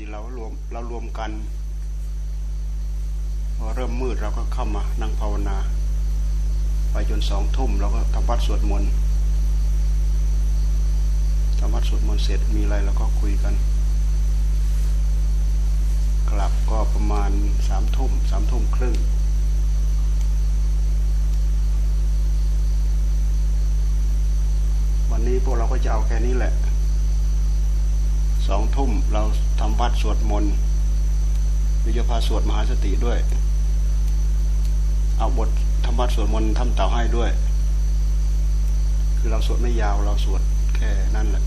ติเรารวมเรารวมกันพอเริ่มมืดเราก็เข้ามานั่งภาวนา ไปจนสองทุ่มเราก็ทำวัดสวดมนต์ทำวัดสวดมนต์เสร็จมีอะไรเราก็คุยกัน กลับก็ประมาณสามทุ่มสามทุ่มครึ่งวันนี้พวกเราก็จะเอาแค่นี้แหละ สองทุ่มเราทำวัดสวดมนต์วิจพาสวดมหาสติด้วย เอาบทธรรมวัดสวดมนต์ทำเต่าให้ด้วย คือเราสวดไม่ยาวเราสวดแค่นั่นแหละ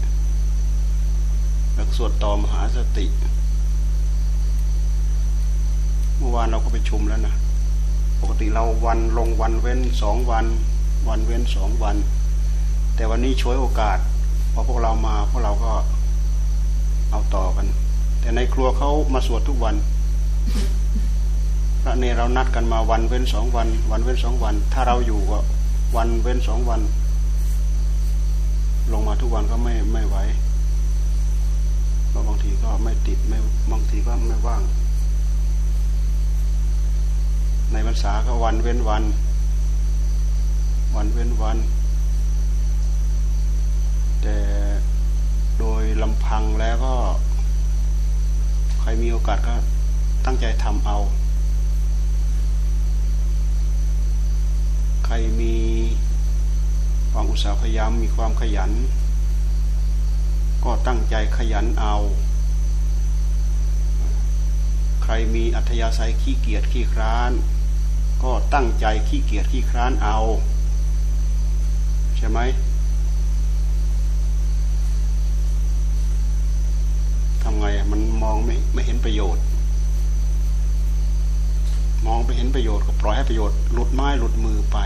แล้วสวดต่อมหาสติ เมื่อวานเราก็ไปชุมแล้วนะปกติเราวันลงวันเว้นสองวัน วันเว้นสองวัน แต่วันนี้ช่วยโอกาสพอพวกเรามาพวกเราก็ เอาต่อกัน แต่ในครัวเขามาสวดทุกวัน พระเนเรานัดกันมาวันเว้นสองวัน วันเว้นสองวัน ถ้าเราอยู่ก็วันเว้นสองวัน ลงมาทุกวันก็ไม่ไม่ไหวเพราะบางทีก็ไม่ติดไม่บางทีก็ไม่ว่าง ในพรรษาก็วันเว้นวัน วันเว้นวัน แต่ โดยลำพังแล้วก็ ใครมีโอกาสก็ตั้งใจทำเอา ใครมีความอุตสาห์พยายามมีความขยัน ก็ตั้งใจขยันเอา ใครมีอัธยาศัยขี้เกียจขี้คร้าน ก็ตั้งใจขี้เกียจขี้คร้านเอา ใช่ไหม ทำไงมันมองไม่ไม่เห็นประโยชน์ มองไปเห็นประโยชน์ก็ปล่อยให้ประโยชน์หลุดไม้หลุดมือไป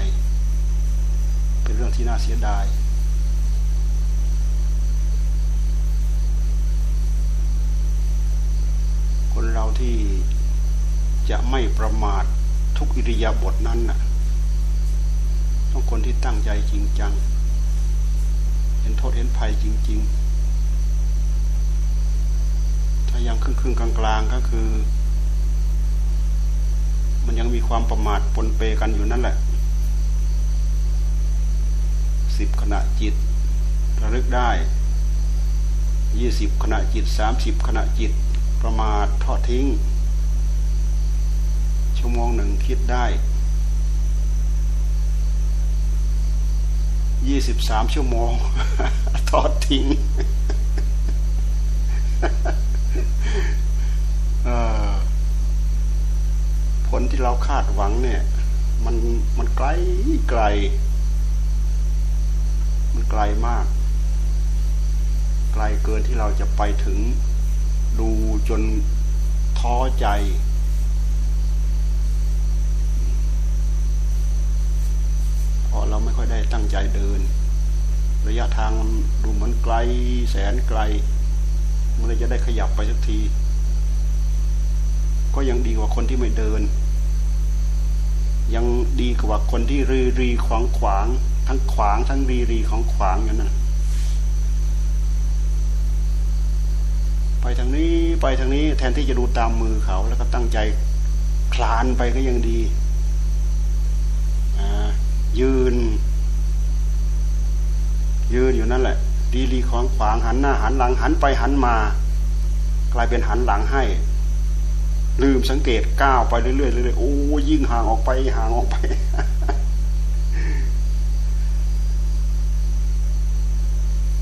เป็นเรื่องที่น่าเสียดายคนเราที่จะไม่ประมาททุกอิริยาบถนั้นน่ะ ต้องคนที่ตั้งใจจริงจัง เห็นโทษเห็นภัยจริง ๆายังครึ่งครึ่งกลางกลางก็คือ มันยังมีความประมาทปนเปกันอยู่นั่นแหละสิบขณะจิตระลึกได้ยี่สิบขณะจิตสามสิบขณะจิตประมาททอดทิ้ง ชั่วโมงหนึ่งคิดได้ยี่สิบสามชั่วโมงทอดทิ้งผลที่เรา คาดหวังเนี่ย มันมันไกลไกล มันไกลมาก ไกลเกินที่เราจะไปถึง ดูจนท้อใจพราะเราไม่ค่อยได้ตั้งใจเดิน ระยะทางดูเหมือนไกลแสนไกลเมื่อจะได้ขยับไปสักที ก็ยังดีกว่าคนที่ไม่เดิน ดีกว่าคนที่รีรีขวางขวาง ทั้งขวางทั้งรีรีของขวางอย่างนั้นไปทางนี้ไปทางนี้แทนที่จะดูตามมือเขา แล้วก็ตั้งใจคลานไปก็ยังดียืน ยืนอยู่นั่นแหละ ดีรีของขวางหันหน้าหันหลังหันไปหันมา กลายเป็นหันหลังให้ ลืมสังเกตก้าวไปเรื่อยๆเรื่อยๆโอ้ยิ่งห่างออกไปห่างออกไป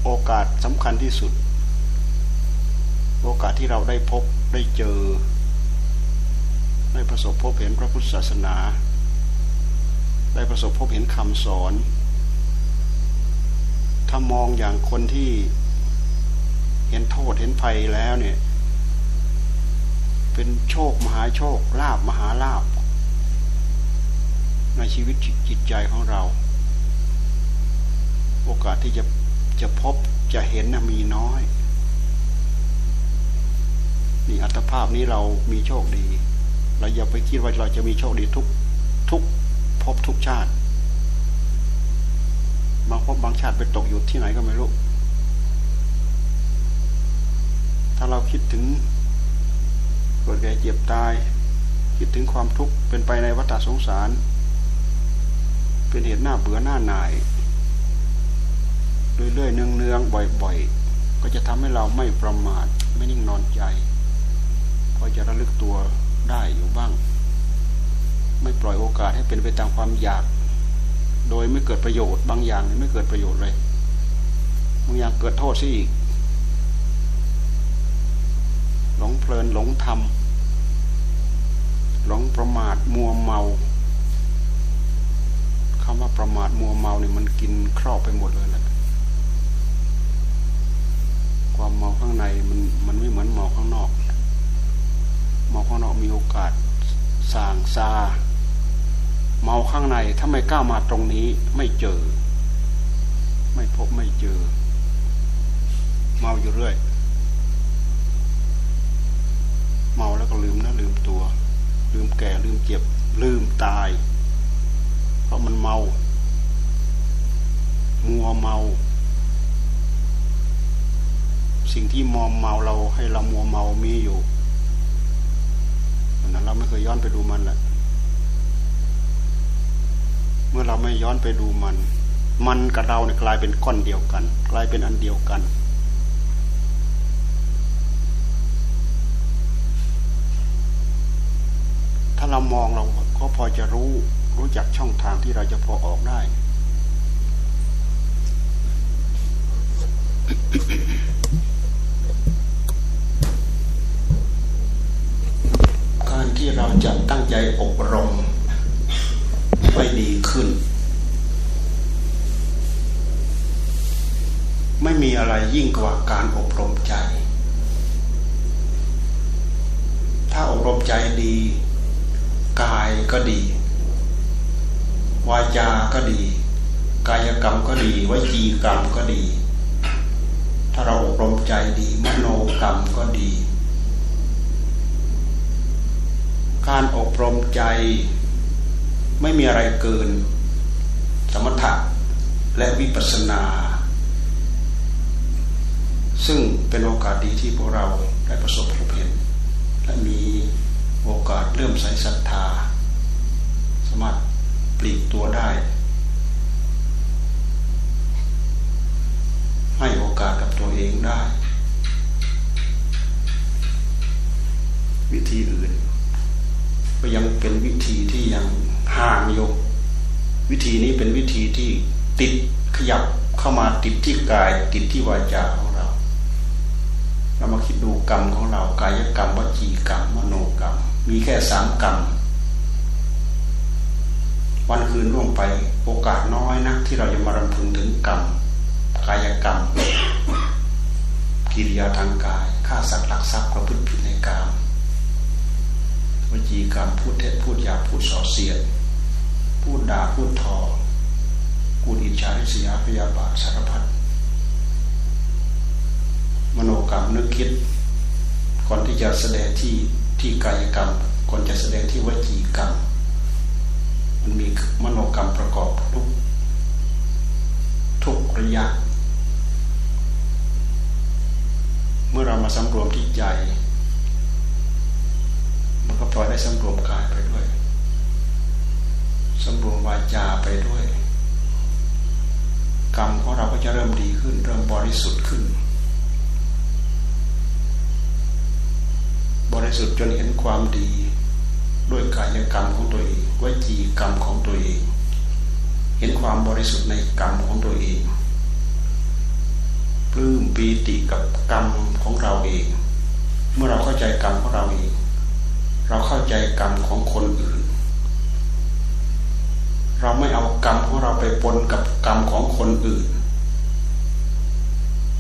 โอกาสสำคัญที่สุด โอกาสที่เราได้พบได้เจอ ได้ประสบพบเห็นพระพุทธศาสนา ได้ประสบพบเห็นคำสอน ถ้ามองอย่างคนที่เห็นโทษเห็นภัยแล้วเนี่ย เป็นโชคมหาโชคลาบมหาลาบ ในชีวิตจิตใจของเรา โอกาสที่จะจะพบจะเห็นนะมีน้อยนี่อัตภาพนี้เรามีโชคดี เราอย่าไปคิดว่าเราจะมีโชคดีทุกทุกพบทุกชาติบางพบบางชาติไปตกอยู่ที่ไหนก็ไม่รู้ ถ้าเราคิดถึง เกิดแก่เจ็บตาย คิดถึงความทุกข์เป็นไปในวัฏสงสาร เป็นเหตุหน้าเบื่อหน้าหน่ายเรื่อยๆเนืองๆบ่อยๆ ก็จะทำให้เราไม่ประมาทไม่นิ่งนอนใจพอจะระลึกตัวได้อยู่บ้าง ไม่ปล่อยโอกาสให้เป็นไปตามความอยาก โดยไม่เกิดประโยชน์บางอย่างไม่เกิดประโยชน์เลยบางอย่างเกิดโทษซะอีก หลงเพลินหลงทำหลงประมาทมัวเมาคำว่าประมาทมัวเมาเนี่ยมันกินครอบไปหมดเลยแหละความเมาข้างในมันมันไม่เหมือนเมาข้างนอก เมาข้างนอกมีโอกาสสางซาเมาข้างในถ้าไม่กล้ามาตรงนี้ไม่เจอ ไม่พบไม่เจอ เมาอยู่เรื่อย เมาแล้วก็ลืมนะลืมตัว ลืมแก่ลืม เจ็บลืมตาย เพราะมันเมา มัวเมา สิ่งที่มอมเมาเราให้เรามัวเมามีอยู่นั้นเราไม่เคยย้อนไปดูมันแหละเมื่อเราไม่ย้อนไปดูมัน มันกับเราเนี่ยกลายเป็นก้อนเดียวกัน กลายเป็นอันเดียวกัน ถ้าเรามองเราก็พอจะรู้รู้จักช่องทางที่เราจะพอออกได้การที่เราจะตั้งใจอบรมให้ดีขึ้น ไม่มีอะไรยิ่งกว่าการอบรมใจ ถ้าอบรมใจดี กายก็ดี วาจาก็ดี กายกรรมก็ดีวจีกรรมก็ดี ถ้าเราอบรมใจดีมโนกรรมก็ดี การอบรมใจไม่มีอะไรเกิน สมถะและวิปัสสนา ซึ่งเป็นโอกาสดีที่พวกเราได้ประสบพบเห็นและมี โอกาสเริ่มใส่ศรัทธา สามารถปลีกตัวได้ ให้โอกาสกับตัวเองได้ วิธีอื่น ก็ยังเป็นวิธีที่ยังห่างอยู่วิธีนี้เป็นวิธีที่ติดขยับเข้ามาติดที่กาย ติดที่วาจาของเรา เรามาคิดดูกรรมของเรากายกรรมวจีกรรมมโนกรรม มีแค่สามกรรม วันคืนล่วงไปโอกาสน้อยนะที่เราจะมารำพึงถึงกรรม กายกรรม กิริยาทางกายฆ่าสัตว์ลักทรัพย์ประพฤติผิดในกรรมวจีกรรมพูดเท็จพูดหยาพูดส่อเสียด พูดด่าพูดทอพูดอิจฉาริษยาพยาบาทสารพัดมโนกรรมนึกคิด ก่อนที่จะแสดงที่ ที่กายกรรมก่อนจะแสดงที่วจีกรรม มันมีมโนกรรมประกอบทุกทุกระยะ เมื่อเรามาสำรวมที่ใจ มันก็ปล่อยได้สำรวมกายไปด้วยสำรวมวาจาไปด้วย กรรมของเราก็จะเริ่มดีขึ้น เริ่มบริสุทธิ์ขึ้น บ ริสุทธิ์จนเห็นความดี ด้วยกายกรรมของตัวเองวจีกรรมของตัวเอง เห็นความบริสุทธิ์ในกรรมของตัวเองปลื้มปีติกับกรรมของเราเอง เมื่อเราเข้าใจกรรมของเราเอง เราเข้าใจกรรมของคนอื่น เราไม่เอากรรมของเราไปปนกับกรรมของคนอื่น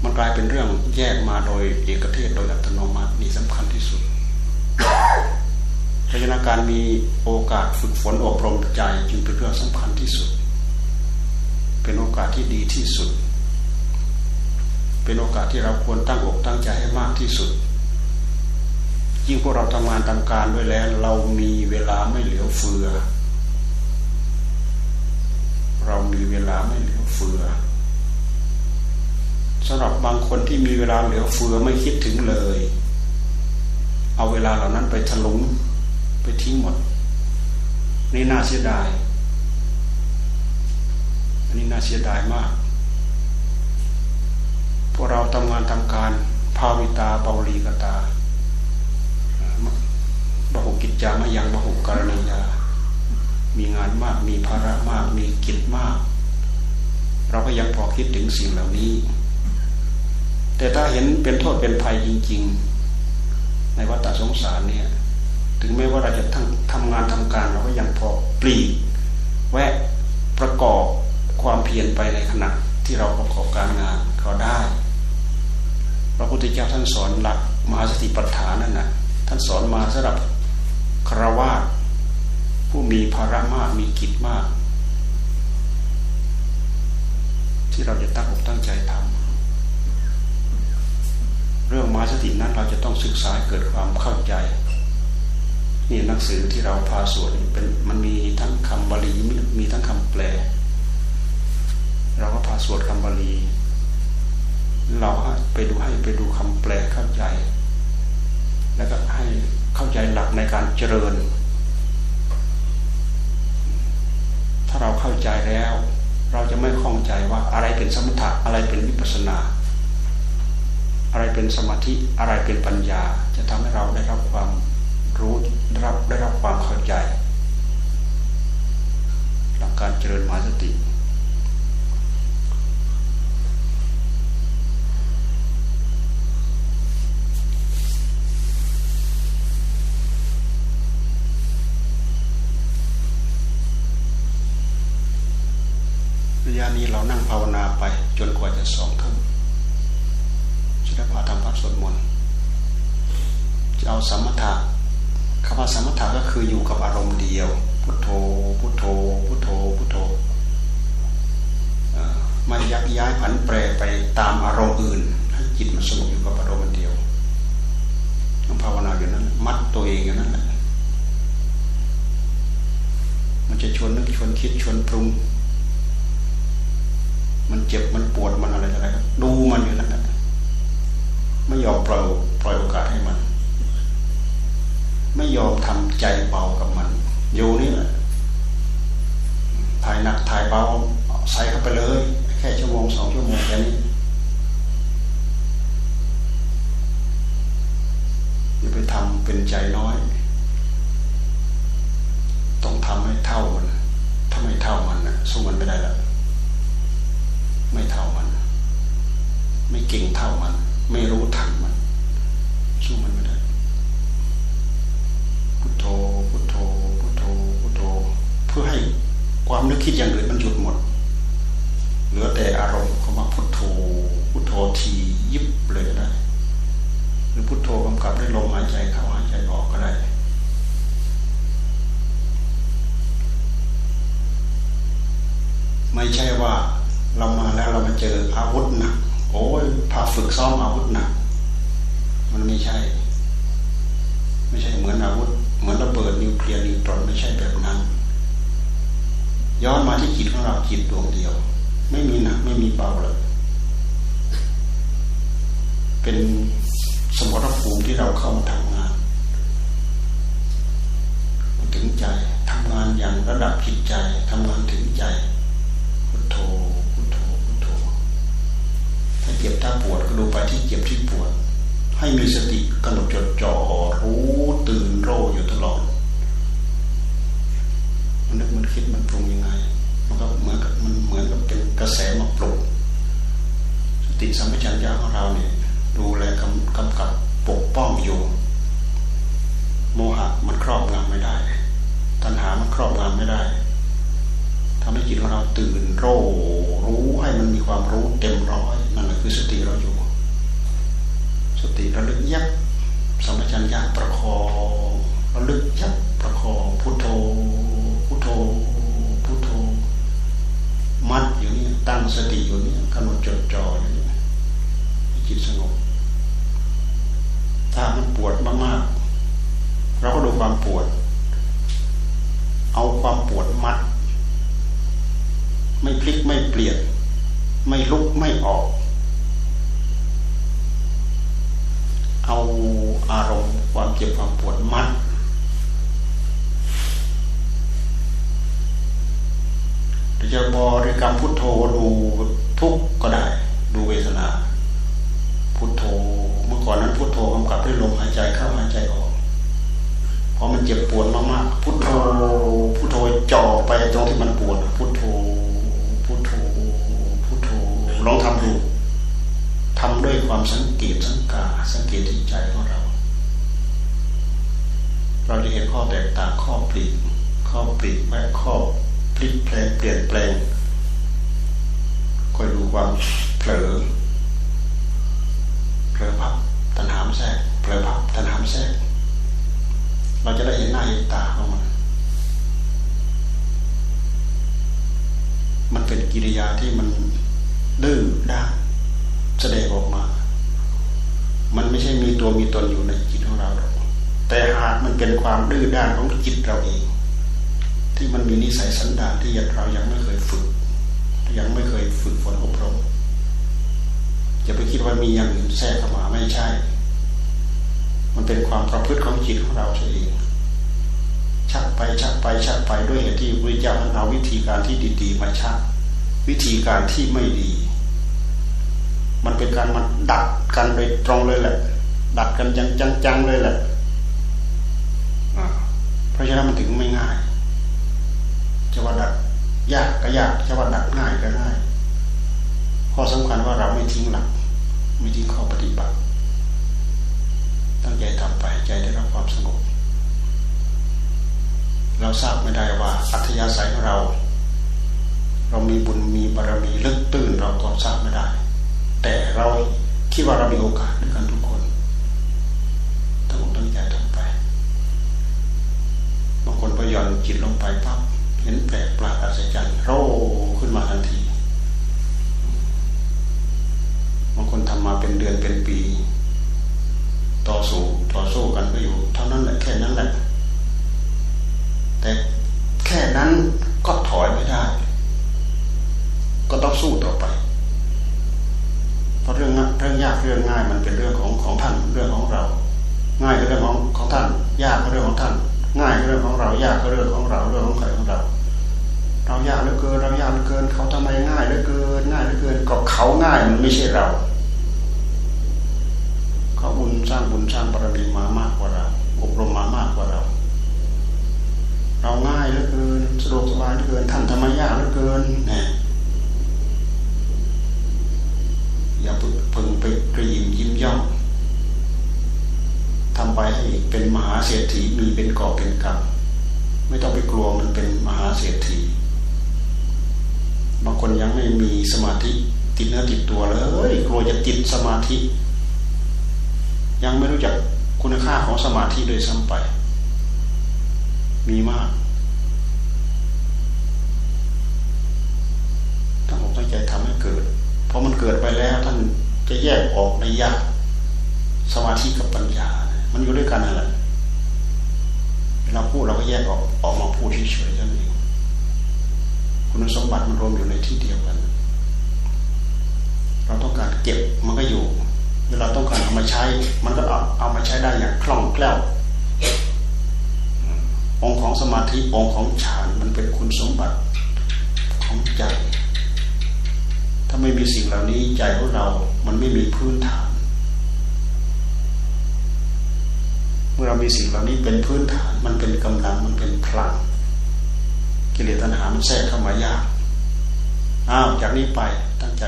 มันกลายเป็นเรื่องแยกมาโดยเอกเทศโดยอัตโนมัตินี่สำคัญที่สุด พัฒนการมีโอกาสฝึกฝนอบรมใจจึงเป็นเรื่องสำคัญที่สุด เป็นโอกาสที่ดีที่สุด เป็นโอกาสที่เราควรตั้งอกตั้งใจให้มากที่สุด ยิ่งพวกเราทำงานทำการด้วยแล้ว เรามีเวลาไม่เหลือเฟือ เรามีเวลาไม่เหลือเฟือสำหรับบางคนที่มีเวลาเหลือเฟือไม่คิดถึงเลย เอาเวลาเหล่านั้นไปถลุง ไปทิ้งหมด นี่น่าเสียดาย อันนี้น่าเสียดายมาก พวกเราทำงานทำการ ภาวิตาเบาลีกตาบหุกิจจามายังบหุกรณียา มีงานมาก มีภาระมาก มีกิจมาก เราก็ยังพอคิดถึงสิ่งเหล่านี้ แต่ถ้าเห็นเป็นโทษเป็นภัยจริง ๆ ในวัฏสงสารเนี่ย ถึงแม้ว่าเราจะทั้งทำงานทำการเราก็ยังพอปลีกแวะประกอบความเพียรไปในขณะที่เราประกอบการงานก็ได้ พระพุทธเจ้าท่านสอนหลักมหาสติปัฏฐานนั่นนะท่านสอนมาสำหรับครวาสผู้มีภาระมากมีกิจมาก ที่เราจะตั้งอกตั้งใจทำเรื่องมหาสตินั้นเราจะต้องศึกษาเกิดความเข้าใจ นี่หนังสือที่เราพาสวดเป็นมันมีทั้งคำบาลีมีทั้งคำแปล เราก็พาสวดคำบาลี เราไปดูให้ไปดูคำแปลเข้าใจ แล้วก็ให้เข้าใจหลักในการเจริญ ถ้าเราเข้าใจแล้ว เราจะไม่คล่องใจว่าอะไรเป็นสมถะอะไรเป็นวิปัสนา อะไรเป็นสมาธิอะไรเป็นปัญญา จะทำให้เราได้รับความ รู้รับได้รับความเข้าใจ หลักการเจริญมหาสติระยะนี้เรานั่งภาวนาไป จนกว่าจะสองทุ่มจะได้พาทำพักสวดมนต์จะเอาสมถะ คำว่าสมถะก็คืออยู่กับอารมณ์เดียว พุทโธ พุทโธ พุทโธ พุทโธไม่ยักย้ายผันแปรไปตามอารมณ์อื่น ให้จิตมันสงบอยู่กับอารมณ์เดียวต้องภาวนาอยู่นั้น มัดตัวเองอยู่นั้นแหละ มันจะชวนนึกชวนคิดชวนปรุง มันเจ็บมันปวดมันอะไรอะไรดูมันอยู่นั้นแหละไม่ยอมปล่อยปล่อยโอกาสให้มัน ไม่ยอมทำใจเบากับมัน อยู่นี่แหละถ่ายหนักถ่ายเบาใส่เข้าไปเลย แค่ชั่วโมงสองชั่วโมงแค่นี้อย่าไปทำเป็นใจน้อย ต้องทำให้เท่ามันถ้าไม่เท่ามันนะสู้มันไม่ได้ล้วไม่เท่ามัน ไม่เก่งเท่ามัน ไม่รู้ทันมัน สู้มันไม่ได้พุทโธ พุทโธ พุทโธ พุทโธ เพื่อให้ความนึกคิดอย่างอื่นมันหยุดหมด เหลือแต่อารมณ์เข้ามาพุทโธพุทโธทียิบเลยนะ หรือพุทโธกำกับด้วยลมหายใจเข้าหายใจออกก็ได้ ไม่ใช่ว่าเรามาแล้วเรามาเจออาวุธหนัก โอ้ยพาฝึกซ้อมอาวุธหนัก มันไม่ใช่ ไม่ใช่เหมือนอาวุธเหมือนระเบิดนิวเคลียร์นิวตรอนไม่ใช่แบบนั้น ย้อนมาที่จิตของเราจิตดวงเดียว ไม่มีหนักไม่มีเบาเลย เป็นสมรภูมิที่เราเข้ามาทำงานถึงใจทำงาน อย่างระดับจิตใจทำงานถึงใจพุทโธพุทโธพุทโธถ้าเจ็บถ้าปวดก็ดูไปที่เจ็บที่ปวด ให้มีสติกำหนดจดจ่อรู้ตื่นโรอยู่ตลอดมันนึกมันคิดมันปรุงยังไงมันก็เหมือนกับมันเหมือนกับเป็นกระแสมาปลุกสติสัมปชัญญะของเราเนี่ยดูแลกำกำกับปกป้องอยู่ โมหะมันครอบงำไม่ได้ ตัณหามันครอบงำไม่ได้ทำให้จิตของเราตื่นโรรู้ให้มันมีความรู้เต็มร้อยนั่นแหละคือสติเราอยู่ติระลึกยับสัมปชัญญะประคองระลึกยับประคองพุทโธพุทโธพุทโธมัดอยู่นี่ตั้งสติอยู่นี่กำหนดจดจ่ออยู่นี่จิตสงบถ้ามันปวดมากๆเราก็ดูความปวด เอาความปวดมัด ไม่พลิกไม่เปลี่ยน ไม่ลุกไม่ออกเอาอารมณ์ความ ความเจ็บควา มปวดมัดจะบริกรรมพุทโธดูทุกก็ได้ ดูเวทนา พุทโธเมื่อก่อนนั้นพุทโธกำกับด้วยลมหายใจเข้าหายใจออกพอมันเจ็บปวดมากๆพุทโธพุทโธจ่อไปตรงที่มันปวดพุทโธพุทโธพุทโธลองทำดูทำด้วยความสังเกตสังกาสังเกตที่ใจของเรา เราจะเห็นข้อแตกต่างข้อปลีกข้อปลีกแม่ข้อพลิกแปลงเปลี่ยนแปลงคอยดูความเผลอเผลอพับตัณหามแทรกเผลอพับตัณหามแทรกเราจะได้เห็นหน้าเห็นตาของมันมันเป็นกิริยาที่มันดื้อด้านแสดงออกมา มันไม่ใช่มีตัวมีตนอยู่ในจิตของเรา แต่หากมันเป็นความดื้อด้านของจิตเราเอง ที่มันมีนิสัยสันดานที่เรายังไม่เคยฝึก ยังไม่เคยฝึกฝนอบรมอย่าไปคิดว่ามีอย่างอื่นแทรกเข้ามาไม่ใช่ มันเป็นความประพฤติของจิตของเราเองชักไปชักไปชักไปด้วยเหตุที่พระเจ้าท่านเอาวิธีการที่ดีๆมาชัก วิธีการที่ไม่ดี มันเป็นการมาดัดกันโดยตรงเลยแหละ ดัดกันจังๆเลยแหละ เพราะฉะนั้นมันถึงไม่ง่ายจะว่าดัดยากก็ยากจะว่าดัดง่ายก็ง่ายข้อสำคัญว่าเราไม่ทิ้งหลัก ไม่ทิ้งข้อปฏิบัติ ตั้งใจทำไปใจได้รับความสงบเราทราบไม่ได้ว่าอัธยาศัยของเรา เรามีบุญมีบารมีลึกตื้นเราก็ทราบไม่ได้ แต่เราคิดว่าเรามีโอกาสด้วยกันทุกคนตั้งอกตั้งใจทำไปบางคนพ ย่อนจิตลงไปปั๊บเห็นแปลกประหลาดอัศจรรย์โรขึ้นมาทันทีบางคนทำมาเป็นเดือนเป็นปี ต่อสู้ต่อสู้กันก็อยู่ เท่านั้นแหละแค่นั้นแหละ แต่แค่นั้นก็ถอยไม่ได้ ก็ต้องสู้ต่อไปเพราะเรื่องเรื่องยากเรื่องง่ายมันเป็นเรื่องของของท่านเรื่องของเรา ง่ายก็เรื่องของของท่าน ยากก็เรื่องของท่าน ง่ายก็เรื่องของเรายากก็เรื่องของเราเรื่องของใครของเรา เรายากเหลือเกินเรายากเหลือเกิน เขาทำไมง่ายเหลือเกินง่ายเหลือเกินก็เขาง่ายมันไม่ใช่เรา เขาบุญสร้างบุญสร้างบารมีมามากกว่าเราอบรมมามากกว่าเรา เราง่ายเหลือเกินสะดวกสบายเหลือเกินท่านทำไมยากเหลือเกินนะอย่าพึงไปกระยิมยิ้มย่อง ทำไปให้เป็นมหาเศรษฐีมีเป็นกอบเป็นกำไม่ต้องไปกลัวมันเป็นมหาเศรษฐี บางคนยังไม่มีสมาธิติดเนื้อติดตัวเลยกลัวจะติดสมาธิ ยังไม่รู้จักคุณค่าของสมาธิโดยซ้ำไป มีมากตั้งอกตั้งใจทำให้เกิด เพอมันเกิดไปแล้วท่านจะแยกออกในยากสมาธิกับปัญญา มันอยู่ด้วยกันนั่นแหละเราพูดเราก็แยกออกออกมาพูดเฉยๆนั่นเองคุณสมบัติมันรวมอยู่ในที่เดียวกัน เราต้องการเก็บมันก็อยู่เวลาต้องการเอามาใช้ มันก็เอาเอามาใช้ได้อย่างคล่องแคล่วองค์ของสมาธิองค์ของฌานมันเป็นคุณสมบัติของใจ ถ้าไม่มีสิ่งเหล่านี้ใจของเรา มันไม่มีพื้นฐาน เรามีสิ่งเหล่านี้เป็นพื้นฐานมันเป็นกำลังมันเป็นพลัง กิเลสตัณหามันแทรกเข้ามายากอ้าวจากนี้ไปตั้งใจ